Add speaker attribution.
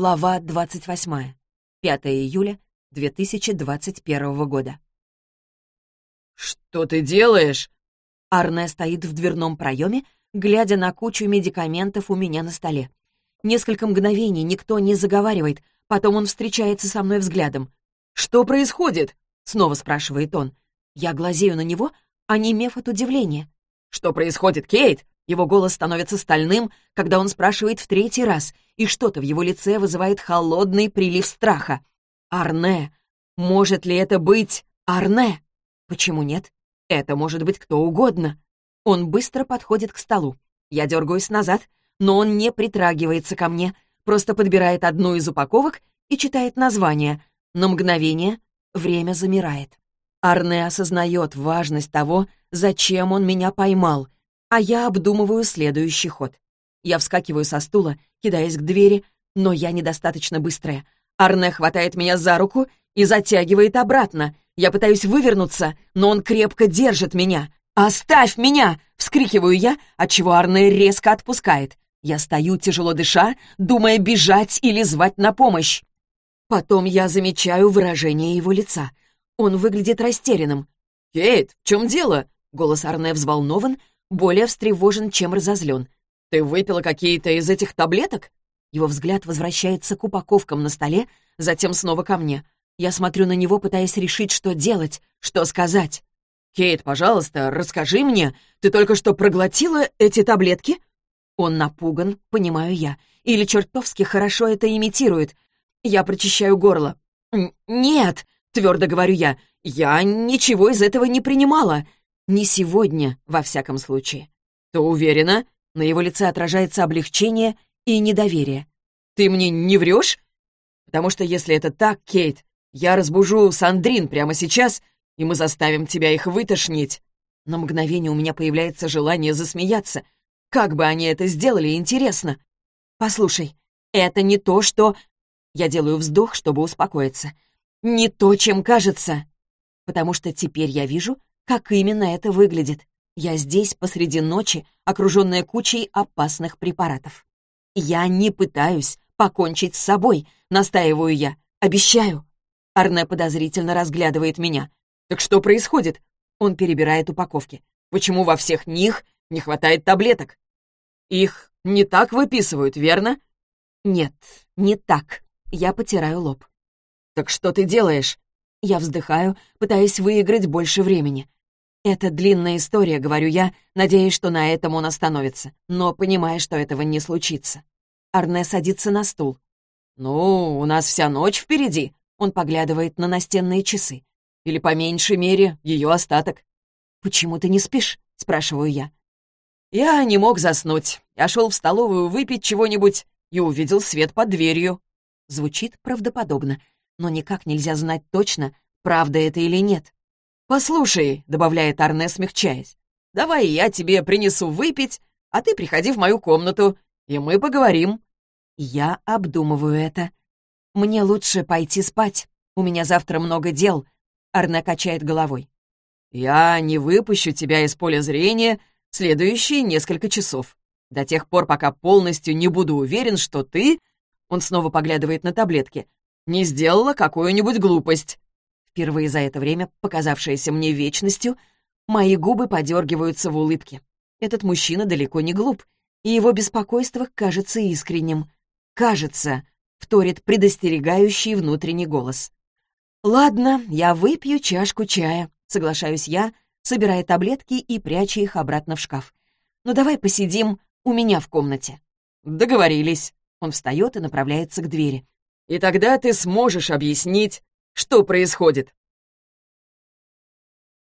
Speaker 1: Глава 28. 5 июля 2021 года.
Speaker 2: «Что ты делаешь?»
Speaker 1: Арне стоит в дверном проеме, глядя на кучу медикаментов у меня на столе. Несколько мгновений никто не заговаривает, потом он встречается со мной взглядом.
Speaker 2: «Что происходит?»
Speaker 1: — снова спрашивает он. Я глазею на него, онемев от удивления.
Speaker 2: «Что происходит, Кейт?»
Speaker 1: Его голос становится стальным, когда он спрашивает в третий раз, и что-то в его лице вызывает холодный прилив страха. «Арне! Может ли это быть Арне?» «Почему нет? Это может быть кто угодно». Он быстро подходит к столу. Я дергаюсь назад, но он не притрагивается ко мне, просто подбирает одну из упаковок и читает название. На мгновение время замирает. Арне осознает важность того, зачем он меня поймал — а я обдумываю следующий ход. Я вскакиваю со стула, кидаясь к двери, но я недостаточно быстрая. Арне хватает меня за руку и затягивает обратно. Я пытаюсь вывернуться, но он крепко держит меня. «Оставь меня!» — вскрикиваю я, отчего Арне резко отпускает. Я стою, тяжело дыша, думая бежать или звать на помощь. Потом я замечаю выражение его лица. Он выглядит растерянным.
Speaker 2: «Кейт, в чем дело?»
Speaker 1: Голос Арне взволнован, более встревожен, чем разозлен.
Speaker 2: «Ты выпила какие-то из этих таблеток?»
Speaker 1: Его взгляд возвращается к упаковкам на столе, затем снова ко мне. Я смотрю на него, пытаясь решить, что делать, что сказать.
Speaker 2: «Кейт, пожалуйста, расскажи мне, ты только что проглотила эти таблетки?»
Speaker 1: Он напуган, понимаю я, или чертовски хорошо это имитирует. Я прочищаю горло. «Нет», — твердо говорю я, — «я ничего из этого не принимала. Не сегодня, во всяком случае.
Speaker 2: Ты уверена?
Speaker 1: На его лице отражается облегчение и недоверие.
Speaker 2: Ты мне не врешь? Потому что если это так, Кейт, я разбужу Сандрин прямо сейчас, и мы заставим тебя их вытошнить.
Speaker 1: На мгновение у меня появляется желание засмеяться. Как бы они это сделали, интересно. Послушай, это не то, что... Я делаю вздох, чтобы успокоиться. Не то, чем кажется. Потому что теперь я вижу, как именно это выглядит. Я здесь посреди ночи, окруженная кучей опасных препаратов. Я не пытаюсь покончить с собой, настаиваю я. Обещаю. Арне подозрительно разглядывает меня.
Speaker 2: Так что происходит?
Speaker 1: Он перебирает упаковки.
Speaker 2: Почему во всех них не хватает таблеток? Их не так выписывают, верно?
Speaker 1: Нет, не так. Я потираю лоб.
Speaker 2: Так что ты делаешь?
Speaker 1: Я вздыхаю, пытаясь выиграть больше времени. «Это длинная история», — говорю я, надеясь, что на этом он остановится, но понимая, что этого не случится. Арне садится на стул.
Speaker 2: «Ну, у нас вся ночь впереди», — он поглядывает на настенные часы. «Или, по меньшей мере, ее остаток».
Speaker 1: «Почему ты не спишь?» — спрашиваю я.
Speaker 2: «Я не мог заснуть. Я шел в столовую выпить чего-нибудь и увидел свет под дверью».
Speaker 1: Звучит правдоподобно, но никак нельзя знать точно, правда это или нет.
Speaker 2: «Послушай», — добавляет Арне, смягчаясь, «давай я тебе принесу выпить, а ты приходи в мою комнату, и мы поговорим».
Speaker 1: Я обдумываю это. «Мне лучше пойти спать. У меня завтра много дел», — Арне качает головой.
Speaker 2: «Я не выпущу тебя из поля зрения следующие несколько часов. До тех пор, пока полностью не буду уверен, что ты...» Он снова поглядывает на таблетки. «Не сделала какую-нибудь глупость.
Speaker 1: Впервые за это время, показавшееся мне вечностью, мои губы подергиваются в улыбке. Этот мужчина далеко не глуп, и его беспокойство кажется искренним. «Кажется», — вторит предостерегающий внутренний голос. «Ладно, я выпью чашку чая», — соглашаюсь я, собирая таблетки и пряча их обратно в шкаф. «Ну давай посидим у меня в комнате».
Speaker 2: «Договорились».
Speaker 1: Он встает и направляется к двери.
Speaker 2: «И тогда ты сможешь объяснить, что происходит?»